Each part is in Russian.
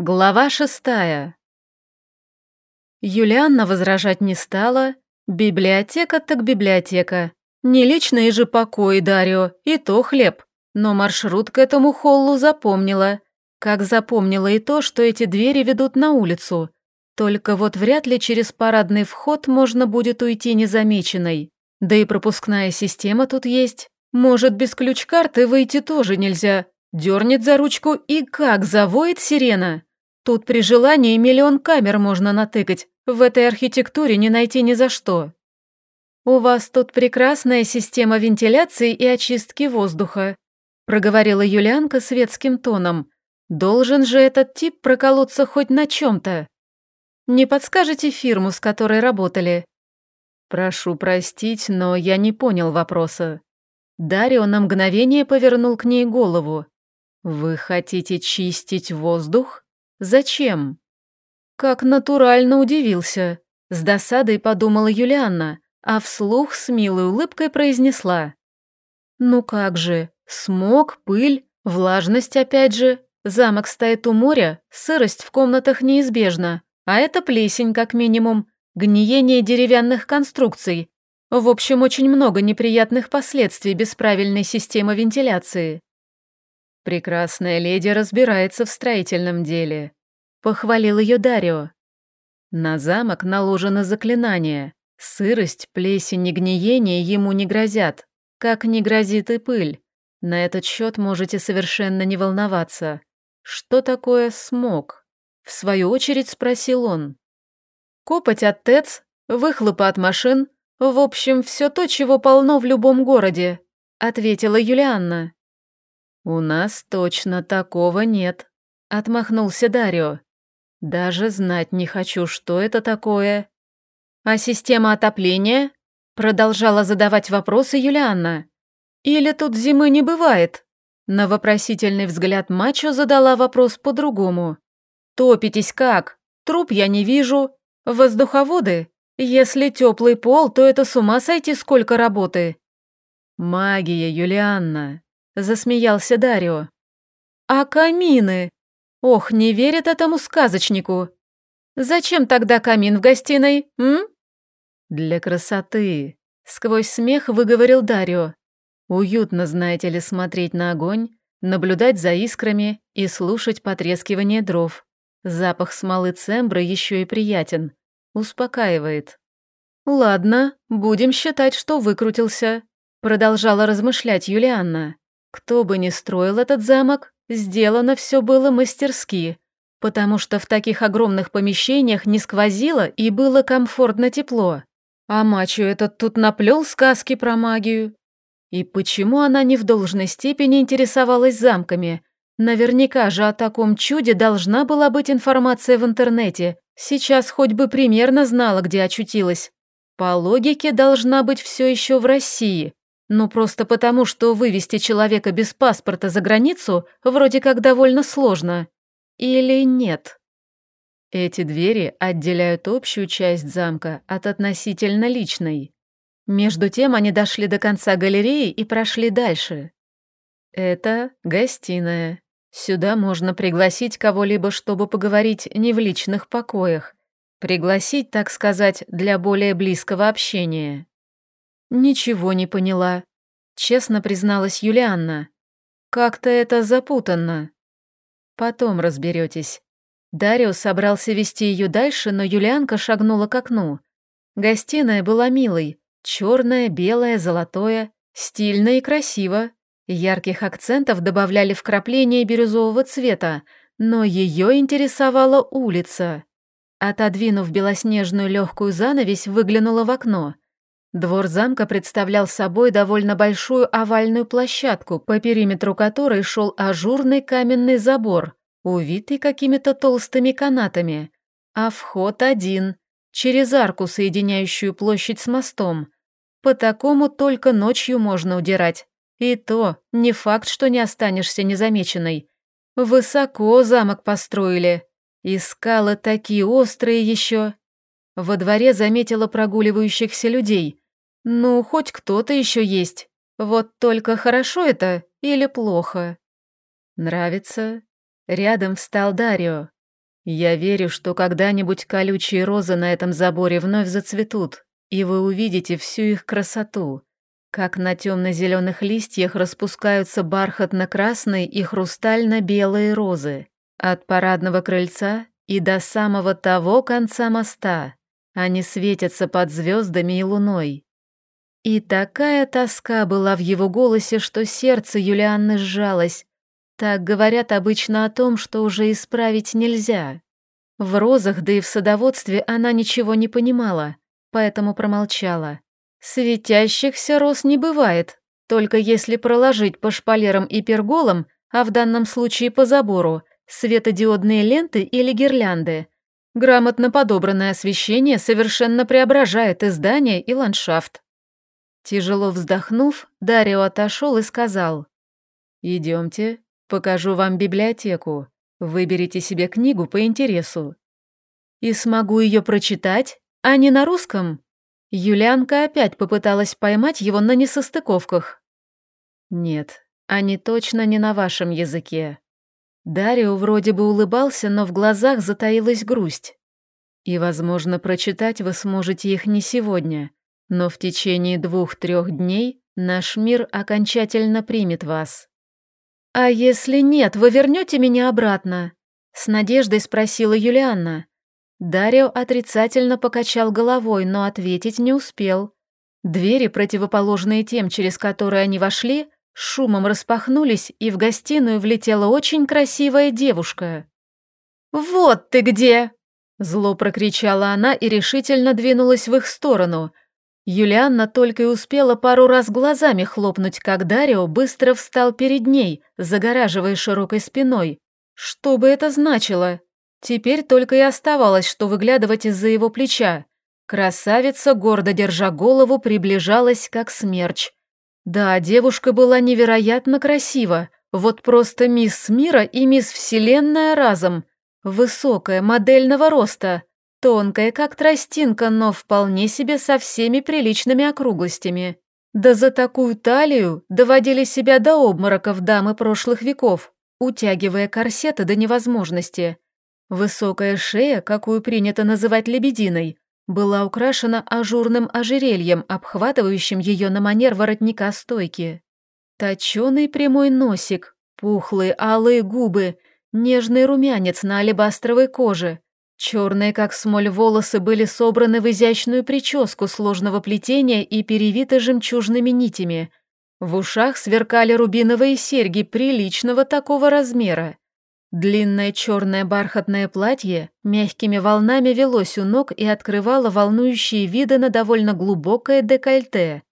Глава шестая. Юлианна возражать не стала. Библиотека так библиотека. Не личные же покои Дарио, и то хлеб. Но маршрут к этому холлу запомнила. Как запомнила и то, что эти двери ведут на улицу. Только вот вряд ли через парадный вход можно будет уйти незамеченной. Да и пропускная система тут есть. Может, без ключ-карты выйти тоже нельзя. Дернет за ручку и как завоет сирена. Тут при желании миллион камер можно натыкать, в этой архитектуре не найти ни за что. «У вас тут прекрасная система вентиляции и очистки воздуха», проговорила Юлианка светским тоном. «Должен же этот тип проколоться хоть на чем-то. Не подскажете фирму, с которой работали?» «Прошу простить, но я не понял вопроса». Дарио на мгновение повернул к ней голову. «Вы хотите чистить воздух?» Зачем? Как натурально удивился. С досадой подумала Юлианна, а вслух с милой улыбкой произнесла. Ну как же, смог, пыль, влажность опять же. Замок стоит у моря, сырость в комнатах неизбежна, а это плесень как минимум, гниение деревянных конструкций. В общем, очень много неприятных последствий без правильной системы вентиляции. Прекрасная леди разбирается в строительном деле. Похвалил ее Дарио. На замок наложено заклинание. Сырость, плесень и гниение ему не грозят, как не грозит и пыль. На этот счет можете совершенно не волноваться. Что такое смог? В свою очередь спросил он. Копоть от ТЭЦ, выхлопы от машин, в общем, все то, чего полно в любом городе, ответила Юлианна. «У нас точно такого нет», — отмахнулся Дарио. «Даже знать не хочу, что это такое». «А система отопления?» — продолжала задавать вопросы Юлианна. «Или тут зимы не бывает?» На вопросительный взгляд мачо задала вопрос по-другому. «Топитесь как? Труп я не вижу. Воздуховоды? Если теплый пол, то это с ума сойти сколько работы». «Магия, Юлианна», засмеялся Дарио. А камины? Ох, не верит этому сказочнику. Зачем тогда камин в гостиной, м? Для красоты, сквозь смех выговорил Дарио. Уютно, знаете ли, смотреть на огонь, наблюдать за искрами и слушать потрескивание дров. Запах смолы цембры еще и приятен. Успокаивает. «Ладно, будем считать, что выкрутился», — продолжала размышлять Юлианна. Кто бы ни строил этот замок, сделано все было мастерски, потому что в таких огромных помещениях не сквозило и было комфортно тепло. А мачо этот тут наплел сказки про магию. И почему она не в должной степени интересовалась замками? Наверняка же о таком чуде должна была быть информация в интернете. Сейчас хоть бы примерно знала, где очутилась. По логике должна быть все еще в России. Ну, просто потому, что вывести человека без паспорта за границу вроде как довольно сложно. Или нет? Эти двери отделяют общую часть замка от относительно личной. Между тем они дошли до конца галереи и прошли дальше. Это гостиная. Сюда можно пригласить кого-либо, чтобы поговорить не в личных покоях. Пригласить, так сказать, для более близкого общения. «Ничего не поняла», — честно призналась Юлианна. «Как-то это запутанно». «Потом разберетесь». Дарио собрался вести ее дальше, но Юлианка шагнула к окну. Гостиная была милой, черная, белая, золотое, стильно и красиво. Ярких акцентов добавляли вкрапления бирюзового цвета, но ее интересовала улица. Отодвинув белоснежную легкую занавесь, выглянула в окно — Двор замка представлял собой довольно большую овальную площадку, по периметру которой шел ажурный каменный забор, увитый какими-то толстыми канатами. А вход один, через арку, соединяющую площадь с мостом. По такому только ночью можно удирать. И то не факт, что не останешься незамеченной. Высоко замок построили. И скалы такие острые еще. Во дворе заметила прогуливающихся людей. Ну, хоть кто-то еще есть. Вот только хорошо это или плохо? Нравится? Рядом встал Дарио. Я верю, что когда-нибудь колючие розы на этом заборе вновь зацветут, и вы увидите всю их красоту, как на темно-зеленых листьях распускаются бархатно-красные и хрустально-белые розы, от парадного крыльца и до самого того конца моста. Они светятся под звездами и луной. И такая тоска была в его голосе, что сердце Юлианны сжалось. Так говорят обычно о том, что уже исправить нельзя. В розах, да и в садоводстве она ничего не понимала, поэтому промолчала. Светящихся роз не бывает, только если проложить по шпалерам и перголам, а в данном случае по забору, светодиодные ленты или гирлянды. Грамотно подобранное освещение совершенно преображает и здание, и ландшафт. Тяжело вздохнув, Дарио отошел и сказал. «Идемте, покажу вам библиотеку. Выберите себе книгу по интересу». «И смогу ее прочитать, а не на русском?» Юлианка опять попыталась поймать его на несостыковках. «Нет, они точно не на вашем языке». Дарио вроде бы улыбался, но в глазах затаилась грусть. «И, возможно, прочитать вы сможете их не сегодня, но в течение двух-трех дней наш мир окончательно примет вас». «А если нет, вы вернете меня обратно?» С надеждой спросила Юлианна. Дарио отрицательно покачал головой, но ответить не успел. Двери, противоположные тем, через которые они вошли, шумом распахнулись, и в гостиную влетела очень красивая девушка. «Вот ты где!» Зло прокричала она и решительно двинулась в их сторону. Юлианна только и успела пару раз глазами хлопнуть, как Дарио быстро встал перед ней, загораживая широкой спиной. Что бы это значило? Теперь только и оставалось, что выглядывать из-за его плеча. Красавица, гордо держа голову, приближалась как смерч. Да, девушка была невероятно красива, вот просто мисс мира и мисс вселенная разом. Высокая, модельного роста, тонкая, как тростинка, но вполне себе со всеми приличными округлостями. Да за такую талию доводили себя до обмороков дамы прошлых веков, утягивая корсеты до невозможности. Высокая шея, какую принято называть лебединой, была украшена ажурным ожерельем, обхватывающим ее на манер воротника стойки. Точеный прямой носик, пухлые алые губы, нежный румянец на алебастровой коже. Черные, как смоль, волосы были собраны в изящную прическу сложного плетения и перевиты жемчужными нитями. В ушах сверкали рубиновые серьги приличного такого размера. Длинное черное бархатное платье мягкими волнами велось у ног и открывало волнующие виды на довольно глубокое декольте.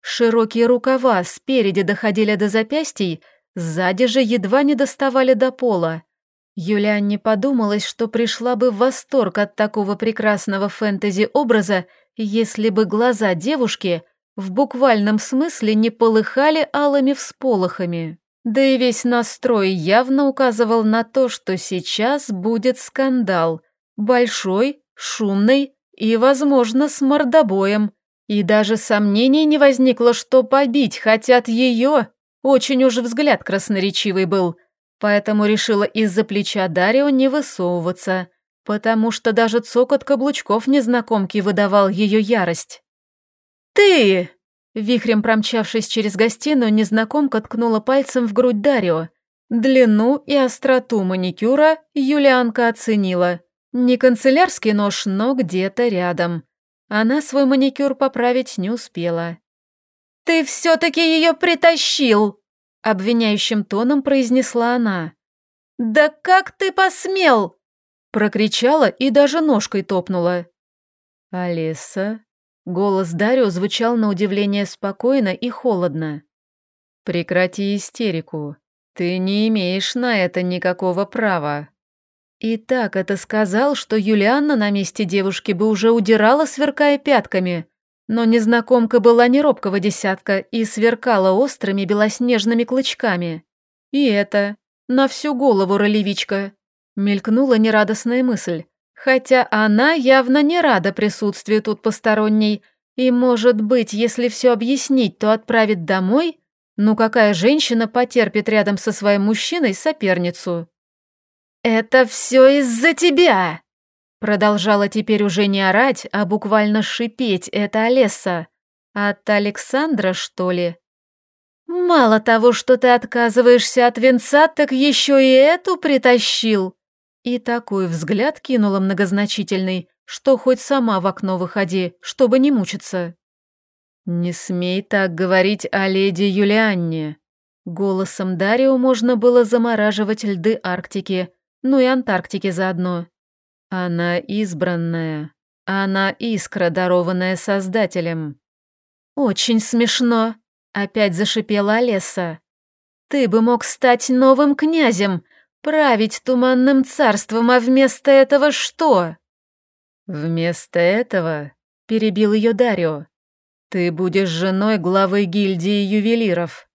Широкие рукава спереди доходили до запястий, сзади же едва не доставали до пола. Юлианне подумалось, что пришла бы в восторг от такого прекрасного фэнтези-образа, если бы глаза девушки в буквальном смысле не полыхали алыми всполохами. Да и весь настрой явно указывал на то, что сейчас будет скандал. Большой, шумный и, возможно, с мордобоем. И даже сомнений не возникло, что побить хотят ее. Очень уж взгляд красноречивый был. Поэтому решила из-за плеча Дарио не высовываться, потому что даже цокот каблучков незнакомки выдавал ее ярость. «Ты!» Вихрем промчавшись через гостиную, незнакомка ткнула пальцем в грудь Дарио. Длину и остроту маникюра Юлианка оценила. Не канцелярский нож, но где-то рядом. Она свой маникюр поправить не успела. «Ты все-таки ее притащил!» Обвиняющим тоном произнесла она. «Да как ты посмел?» Прокричала и даже ножкой топнула. «Алиса, Голос Дарио звучал на удивление спокойно и холодно. «Прекрати истерику. Ты не имеешь на это никакого права». И так это сказал, что Юлианна на месте девушки бы уже удирала, сверкая пятками. Но незнакомка была не робкого десятка и сверкала острыми белоснежными клычками. И это, на всю голову ролевичка. Мелькнула нерадостная мысль. Хотя она явно не рада присутствию тут посторонней, и, может быть, если все объяснить, то отправит домой? Ну какая женщина потерпит рядом со своим мужчиной соперницу? «Это все из-за тебя!» Продолжала теперь уже не орать, а буквально шипеть это Олеса. От Александра, что ли? «Мало того, что ты отказываешься от венца, так еще и эту притащил!» И такой взгляд кинула многозначительный, что хоть сама в окно выходи, чтобы не мучиться. «Не смей так говорить о леди Юлианне». Голосом Дарио можно было замораживать льды Арктики, ну и Антарктики заодно. Она избранная. Она искра, дарованная Создателем. «Очень смешно», — опять зашипела Олеса. «Ты бы мог стать новым князем, править туманным царством, а вместо этого что?» «Вместо этого», — перебил ее Дарио, — «ты будешь женой главы гильдии ювелиров».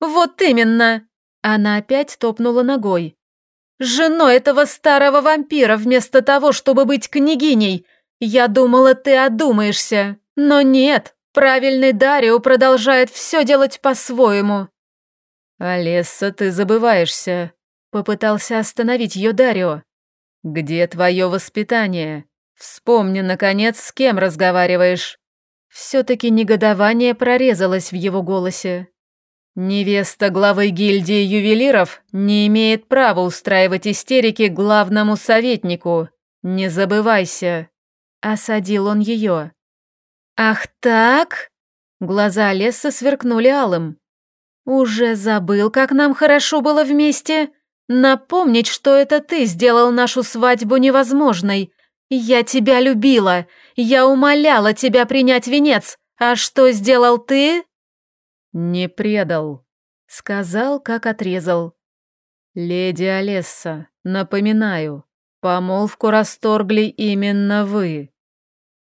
«Вот именно!» Она опять топнула ногой. «Женой этого старого вампира вместо того, чтобы быть княгиней. Я думала, ты одумаешься. Но нет, правильный Дарио продолжает все делать по-своему». «Олесса, ты забываешься», — попытался остановить ее Дарио. «Где твое воспитание? Вспомни, наконец, с кем разговариваешь». Все-таки негодование прорезалось в его голосе. Невеста главы гильдии ювелиров не имеет права устраивать истерики главному советнику. Не забывайся. Осадил он ее. Ах так? Глаза Лесса сверкнули алым. Уже забыл, как нам хорошо было вместе? Напомнить, что это ты сделал нашу свадьбу невозможной. Я тебя любила. Я умоляла тебя принять венец. А что сделал ты? «Не предал», — сказал, как отрезал. «Леди Олесса, напоминаю, помолвку расторгли именно вы».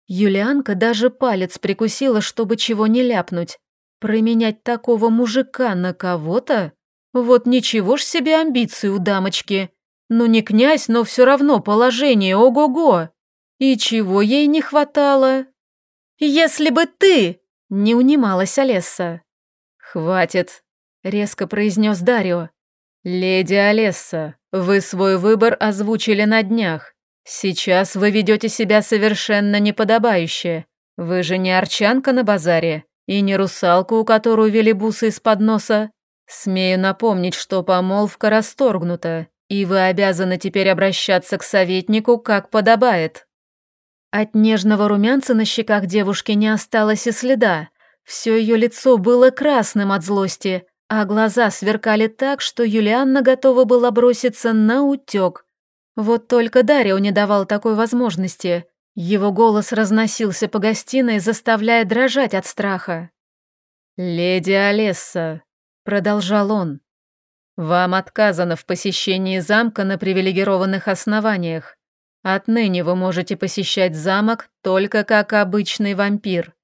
Юлианка даже палец прикусила, чтобы чего не ляпнуть. Променять такого мужика на кого-то? Вот ничего ж себе амбиции у дамочки. Ну не князь, но все равно положение, ого-го. И чего ей не хватало? «Если бы ты...» — не унималась Олесса. «Хватит», — резко произнес Дарио. «Леди Олесса, вы свой выбор озвучили на днях. Сейчас вы ведете себя совершенно неподобающе. Вы же не арчанка на базаре и не русалка, у которой вели бусы из-под носа. Смею напомнить, что помолвка расторгнута, и вы обязаны теперь обращаться к советнику, как подобает». От нежного румянца на щеках девушки не осталось и следа. Все ее лицо было красным от злости, а глаза сверкали так, что Юлианна готова была броситься на утек. Вот только Дарио не давал такой возможности. Его голос разносился по гостиной, заставляя дрожать от страха. «Леди Олесса», — продолжал он, — «вам отказано в посещении замка на привилегированных основаниях. Отныне вы можете посещать замок только как обычный вампир.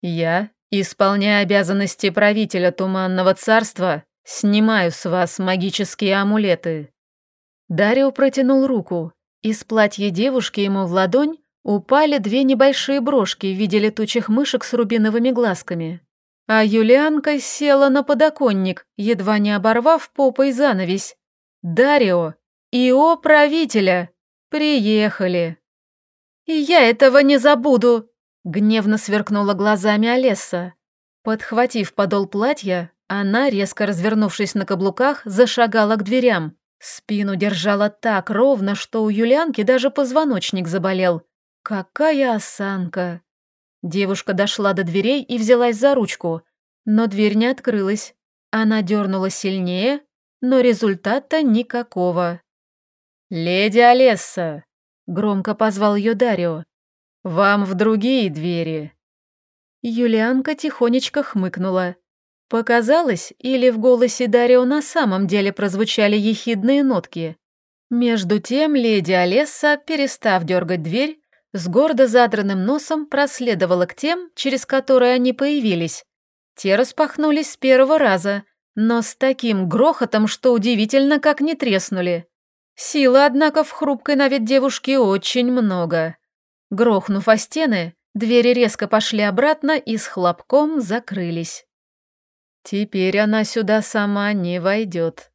Я Исполняя обязанности правителя Туманного Царства, снимаю с вас магические амулеты». Дарио протянул руку. Из платья девушки ему в ладонь упали две небольшие брошки в виде летучих мышек с рубиновыми глазками. А Юлианка села на подоконник, едва не оборвав попой занавесь. «Дарио! Ио правителя! Приехали!» «И я этого не забуду!» Гневно сверкнула глазами Олесса. Подхватив подол платья, она, резко развернувшись на каблуках, зашагала к дверям. Спину держала так ровно, что у Юлианки даже позвоночник заболел. Какая осанка! Девушка дошла до дверей и взялась за ручку, но дверь не открылась. Она дернула сильнее, но результата никакого. «Леди Олесса!» — громко позвал ее Дарио. «Вам в другие двери». Юлианка тихонечко хмыкнула. Показалось, или в голосе Дарио на самом деле прозвучали ехидные нотки. Между тем леди Олесса, перестав дергать дверь, с гордо задранным носом проследовала к тем, через которые они появились. Те распахнулись с первого раза, но с таким грохотом, что удивительно, как не треснули. Силы, однако, в хрупкой на вид девушке очень много. Грохнув о стены, двери резко пошли обратно и с хлопком закрылись. Теперь она сюда сама не войдет.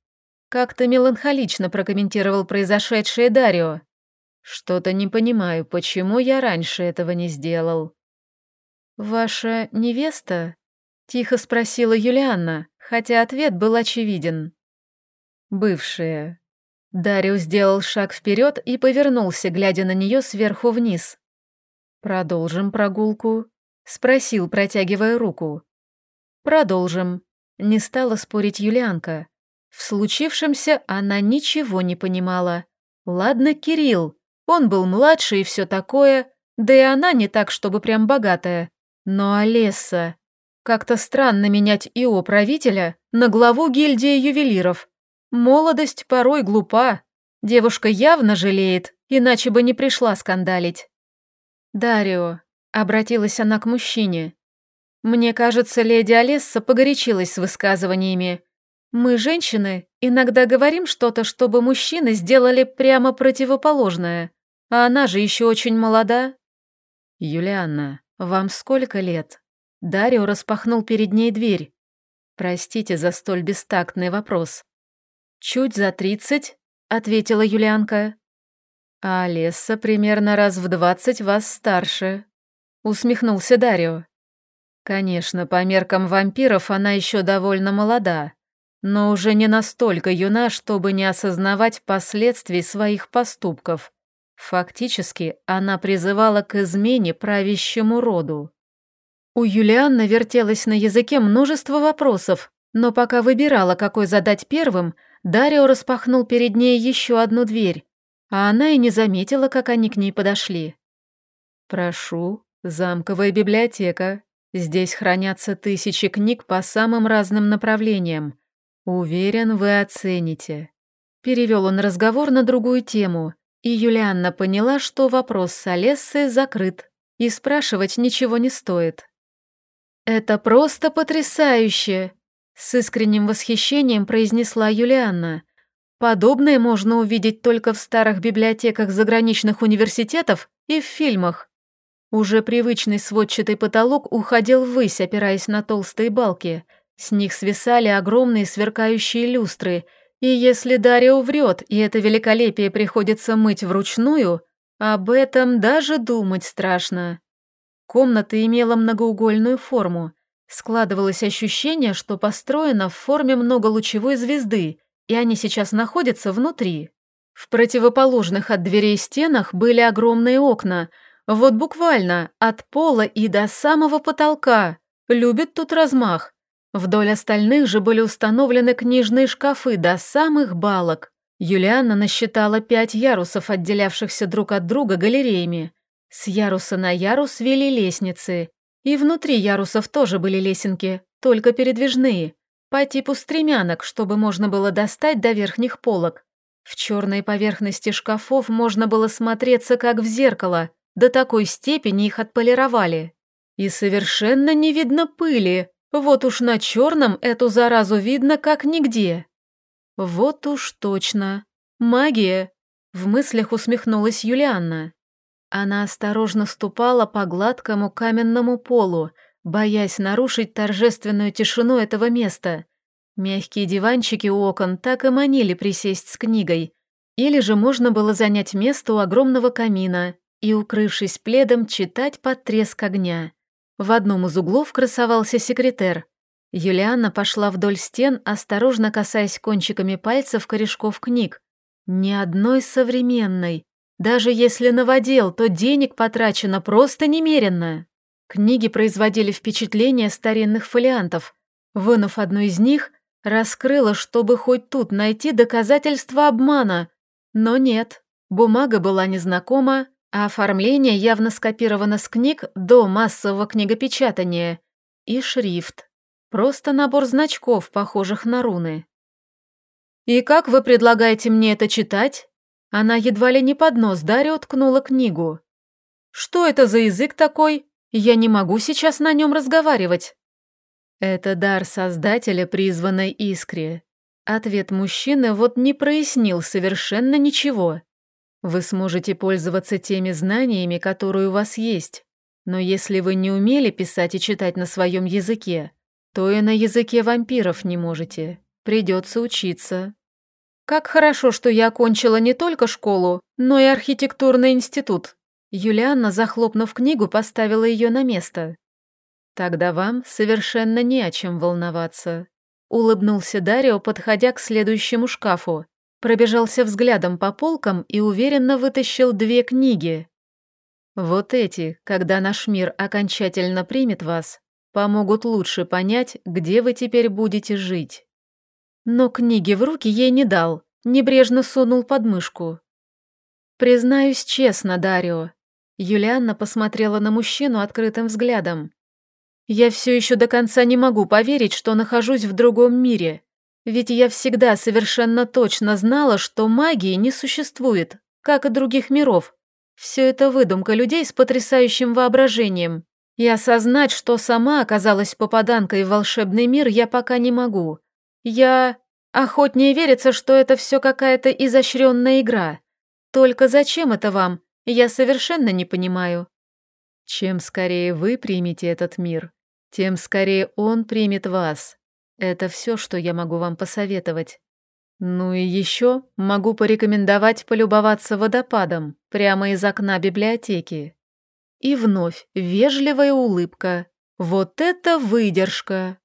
Как-то меланхолично прокомментировал произошедшее Дарио. Что-то не понимаю, почему я раньше этого не сделал. «Ваша невеста?» — тихо спросила Юлианна, хотя ответ был очевиден. «Бывшая». Дарио сделал шаг вперед и повернулся, глядя на нее сверху вниз. «Продолжим прогулку?» — спросил, протягивая руку. «Продолжим», — не стала спорить Юлианка. В случившемся она ничего не понимала. Ладно, Кирилл, он был младше и все такое, да и она не так, чтобы прям богатая. Но Олесса... Как-то странно менять ИО правителя на главу гильдии ювелиров. Молодость порой глупа. Девушка явно жалеет, иначе бы не пришла скандалить. «Дарио», — обратилась она к мужчине. «Мне кажется, леди Олесса погорячилась с высказываниями. Мы, женщины, иногда говорим что-то, чтобы мужчины сделали прямо противоположное. А она же еще очень молода». «Юлианна, вам сколько лет?» Дарио распахнул перед ней дверь. «Простите за столь бестактный вопрос». «Чуть за тридцать», — ответила Юлианка. «А Олесса примерно раз в двадцать вас старше», — усмехнулся Дарио. «Конечно, по меркам вампиров она еще довольно молода, но уже не настолько юна, чтобы не осознавать последствий своих поступков. Фактически, она призывала к измене правящему роду. У Юлианны вертелось на языке множество вопросов, но пока выбирала, какой задать первым, Дарио распахнул перед ней еще одну дверь а она и не заметила, как они к ней подошли. «Прошу, замковая библиотека. Здесь хранятся тысячи книг по самым разным направлениям. Уверен, вы оцените». Перевел он разговор на другую тему, и Юлианна поняла, что вопрос с Олессой закрыт, и спрашивать ничего не стоит. «Это просто потрясающе!» С искренним восхищением произнесла Юлианна. Подобное можно увидеть только в старых библиотеках заграничных университетов и в фильмах. Уже привычный сводчатый потолок уходил ввысь, опираясь на толстые балки. С них свисали огромные сверкающие люстры, и если Дарья врет, и это великолепие приходится мыть вручную, об этом даже думать страшно. Комната имела многоугольную форму. Складывалось ощущение, что построена в форме многолучевой звезды, и они сейчас находятся внутри. В противоположных от дверей стенах были огромные окна, вот буквально от пола и до самого потолка. Любит тут размах. Вдоль остальных же были установлены книжные шкафы до самых балок. Юлиана насчитала пять ярусов, отделявшихся друг от друга галереями. С яруса на ярус вели лестницы. И внутри ярусов тоже были лесенки, только передвижные по типу стремянок, чтобы можно было достать до верхних полок. В черной поверхности шкафов можно было смотреться как в зеркало, до такой степени их отполировали. И совершенно не видно пыли, вот уж на черном эту заразу видно как нигде. Вот уж точно. Магия. В мыслях усмехнулась Юлианна. Она осторожно ступала по гладкому каменному полу, боясь нарушить торжественную тишину этого места. Мягкие диванчики у окон так и манили присесть с книгой. Или же можно было занять место у огромного камина и, укрывшись пледом, читать под треск огня. В одном из углов красовался секретер. Юлианна пошла вдоль стен, осторожно касаясь кончиками пальцев корешков книг. Ни одной современной. Даже если новодел, то денег потрачено просто немеренно. Книги производили впечатление старинных фолиантов. Вынув одну из них, раскрыла, чтобы хоть тут найти доказательства обмана. Но нет, бумага была незнакома, а оформление явно скопировано с книг до массового книгопечатания. И шрифт. Просто набор значков, похожих на руны. «И как вы предлагаете мне это читать?» Она едва ли не под нос Дарья уткнула книгу. «Что это за язык такой? Я не могу сейчас на нем разговаривать». «Это дар Создателя, призванной искре». Ответ мужчины вот не прояснил совершенно ничего. Вы сможете пользоваться теми знаниями, которые у вас есть. Но если вы не умели писать и читать на своем языке, то и на языке вампиров не можете. Придется учиться. Как хорошо, что я окончила не только школу, но и архитектурный институт. Юлианна, захлопнув книгу, поставила ее на место. Тогда вам совершенно не о чем волноваться. Улыбнулся Дарио, подходя к следующему шкафу. Пробежался взглядом по полкам и уверенно вытащил две книги. Вот эти, когда наш мир окончательно примет вас, помогут лучше понять, где вы теперь будете жить. Но книги в руки ей не дал, небрежно сунул под мышку. Признаюсь честно, Дарио. Юлианна посмотрела на мужчину открытым взглядом. Я все еще до конца не могу поверить, что нахожусь в другом мире. Ведь я всегда совершенно точно знала, что магии не существует, как и других миров. Все это выдумка людей с потрясающим воображением. И осознать, что сама оказалась попаданкой в волшебный мир, я пока не могу. Я... Охотнее верится, что это все какая-то изощренная игра. Только зачем это вам, я совершенно не понимаю. Чем скорее вы примете этот мир, тем скорее он примет вас. Это все, что я могу вам посоветовать. Ну и еще могу порекомендовать полюбоваться водопадом прямо из окна библиотеки. И вновь вежливая улыбка. Вот это выдержка!